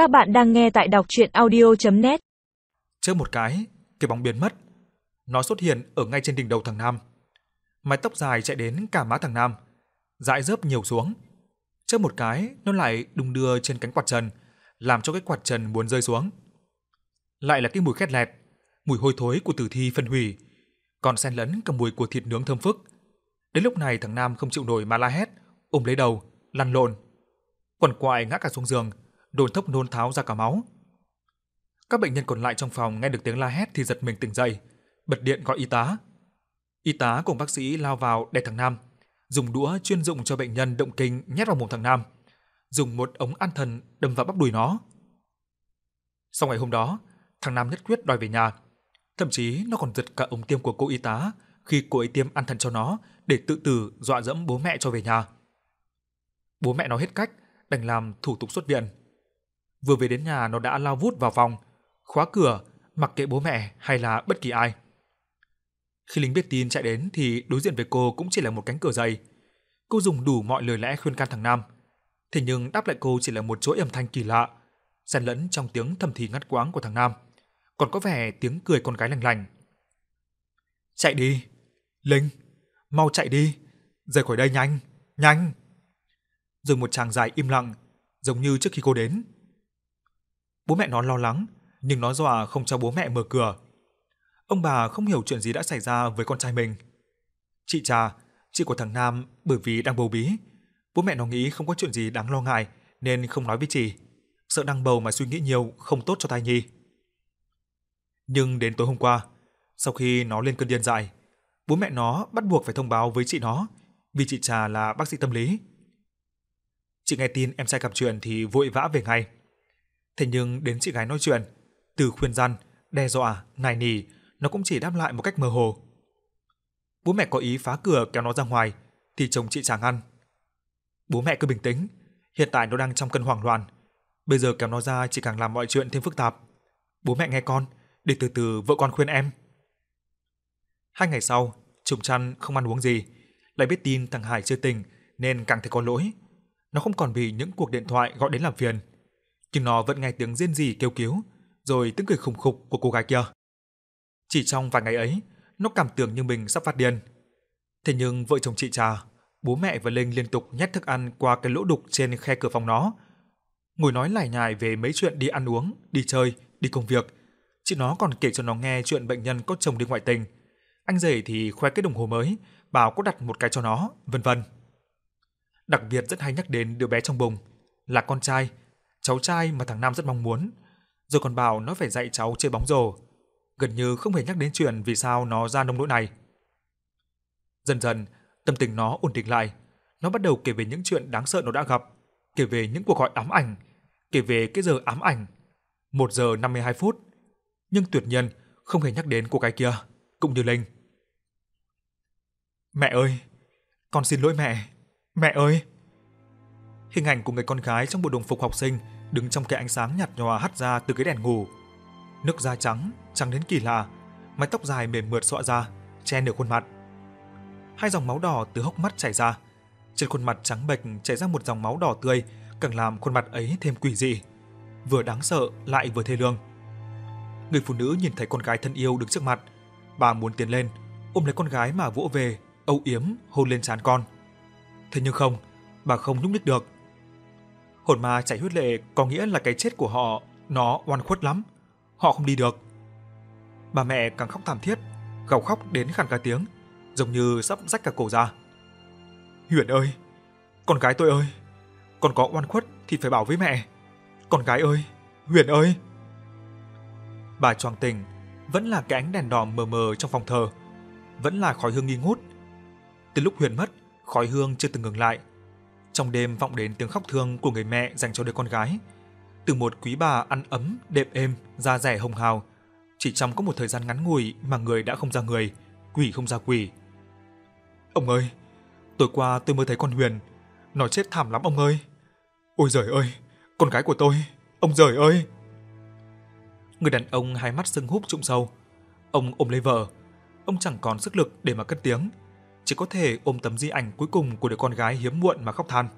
Các bạn đang nghe tại đọc chuyện audio.net Chớp một cái, cái bóng biến mất. Nó xuất hiện ở ngay trên đỉnh đầu thằng Nam. Mái tóc dài chạy đến cả má thằng Nam, dãi dớp nhiều xuống. Chớp một cái, nó lại đung đưa trên cánh quạt trần, làm cho cái quạt trần muốn rơi xuống. Lại là cái mùi khét lẹt, mùi hôi thối của tử thi phân hủy, còn xen lẫn cả mùi của thịt nướng thơm phức. Đến lúc này thằng Nam không chịu nổi mà la hét, ôm lấy đầu, lăn lộn. Quần quại ngã cả xuống giường, đồn thốc nôn tháo ra cả máu. Các bệnh nhân còn lại trong phòng nghe được tiếng la hét thì giật mình tỉnh dậy, bật điện gọi y tá. Y tá cùng bác sĩ lao vào đè thằng Nam, dùng đũa chuyên dụng cho bệnh nhân động kinh nhét vào mồm thằng Nam, dùng một ống an thần đâm vào bắp đùi nó. Sau ngày hôm đó, thằng Nam nhất quyết đòi về nhà. Thậm chí nó còn giật cả ống tiêm của cô y tá khi cô ấy tiêm an thần cho nó để tự tử dọa dẫm bố mẹ cho về nhà. Bố mẹ nó hết cách, đành làm thủ tục xuất viện. Vừa về đến nhà nó đã lao vút vào phòng, khóa cửa, mặc kệ bố mẹ hay là bất kỳ ai. Khi lính biết tin chạy đến thì đối diện với cô cũng chỉ là một cánh cửa dày. Cô dùng đủ mọi lời lẽ khuyên can thằng Nam. Thế nhưng đáp lại cô chỉ là một chuỗi âm thanh kỳ lạ, xen lẫn trong tiếng thầm thì ngắt quãng của thằng Nam, còn có vẻ tiếng cười con gái lành lành. Chạy đi, Linh, mau chạy đi, rời khỏi đây nhanh, nhanh. Rồi một chàng dài im lặng, giống như trước khi cô đến. Bố mẹ nó lo lắng, nhưng nó dọa à không cho bố mẹ mở cửa. Ông bà không hiểu chuyện gì đã xảy ra với con trai mình. Chị trà, chị của thằng Nam bởi vì đang bầu bí, bố mẹ nó nghĩ không có chuyện gì đáng lo ngại nên không nói với chị, sợ đang bầu mà suy nghĩ nhiều không tốt cho thai nhi. Nhưng đến tối hôm qua, sau khi nó lên cơn điên dại, bố mẹ nó bắt buộc phải thông báo với chị nó, vì chị trà là bác sĩ tâm lý. Chị nghe tin em trai gặp chuyện thì vội vã về ngay. Thế nhưng đến chị gái nói chuyện, từ khuyên răn, đe dọa, nài nỉ, nó cũng chỉ đáp lại một cách mơ hồ. Bố mẹ có ý phá cửa kéo nó ra ngoài, thì chồng chị chẳng ăn. Bố mẹ cứ bình tĩnh, hiện tại nó đang trong cơn hoảng loạn. Bây giờ kéo nó ra chỉ càng làm mọi chuyện thêm phức tạp. Bố mẹ nghe con, để từ từ vợ con khuyên em. Hai ngày sau, Trùng Trăn không ăn uống gì, lại biết tin thằng Hải chưa tỉnh nên càng thấy có lỗi. Nó không còn vì những cuộc điện thoại gọi đến làm phiền, nhưng nó vẫn nghe tiếng rên rỉ kêu cứu, rồi tiếng cười khủng khục của cô gái kia. Chỉ trong vài ngày ấy, nó cảm tưởng như mình sắp phát điên. Thế nhưng vợ chồng chị trà, bố mẹ và Linh liên tục nhét thức ăn qua cái lỗ đục trên khe cửa phòng nó. Ngồi nói lải nhải về mấy chuyện đi ăn uống, đi chơi, đi công việc. Chị nó còn kể cho nó nghe chuyện bệnh nhân có chồng đi ngoại tình. Anh rể thì khoe cái đồng hồ mới, bảo có đặt một cái cho nó, vân vân. Đặc biệt rất hay nhắc đến đứa bé trong bụng, là con trai, cháu trai mà thằng Nam rất mong muốn, rồi còn bảo nó phải dạy cháu chơi bóng rổ. Gần như không hề nhắc đến chuyện vì sao nó ra nông nỗi này. Dần dần, tâm tình nó ổn định lại, nó bắt đầu kể về những chuyện đáng sợ nó đã gặp, kể về những cuộc gọi ám ảnh, kể về cái giờ ám ảnh. 1 giờ 52 phút. Nhưng tuyệt nhiên không hề nhắc đến cô gái kia, cũng như Linh. Mẹ ơi, con xin lỗi mẹ. Mẹ ơi. Hình ảnh của người con gái trong bộ đồng phục học sinh đứng trong cái ánh sáng nhạt nhòa hắt ra từ cái đèn ngủ. Nước da trắng, trắng đến kỳ lạ, mái tóc dài mềm mượt xõa ra, che nửa khuôn mặt. Hai dòng máu đỏ từ hốc mắt chảy ra. Trên khuôn mặt trắng bệch chảy ra một dòng máu đỏ tươi, càng làm khuôn mặt ấy thêm quỷ dị, vừa đáng sợ lại vừa thê lương. Người phụ nữ nhìn thấy con gái thân yêu đứng trước mặt, bà muốn tiến lên, ôm lấy con gái mà vỗ về, âu yếm hôn lên trán con. Thế nhưng không, bà không nhúc nhích được. Hồn ma chảy huyết lệ có nghĩa là cái chết của họ nó oan khuất lắm, họ không đi được. Bà mẹ càng khóc thảm thiết, gào khóc đến khàn cả tiếng, giống như sắp rách cả cổ ra. Huyền ơi, con gái tôi ơi, con có oan khuất thì phải bảo với mẹ. Con gái ơi, Huyền ơi. Bà choàng tỉnh, vẫn là cái ánh đèn đỏ mờ mờ trong phòng thờ, vẫn là khói hương nghi ngút. Từ lúc Huyền mất, khói hương chưa từng ngừng lại. Trong đêm vọng đến tiếng khóc thương của người mẹ dành cho đứa con gái. Từ một quý bà ăn ấm, đệm êm, da rẻ hồng hào, chỉ trong có một thời gian ngắn ngủi mà người đã không ra người, quỷ không ra quỷ. Ông ơi, tối qua tôi mới thấy con Huyền, nó chết thảm lắm ông ơi. Ôi giời ơi, con gái của tôi, ông giời ơi. Người đàn ông hai mắt sưng húp trũng sâu. Ông ôm lấy vợ, ông chẳng còn sức lực để mà cất tiếng, chỉ có thể ôm tấm di ảnh cuối cùng của đứa con gái hiếm muộn mà khóc than.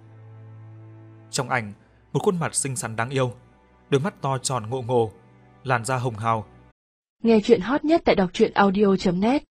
Trong ảnh, một khuôn mặt xinh xắn đáng yêu, đôi mắt to tròn ngộ ngộ, làn da hồng hào. Nghe chuyện hot nhất tại đọc truyện audio.net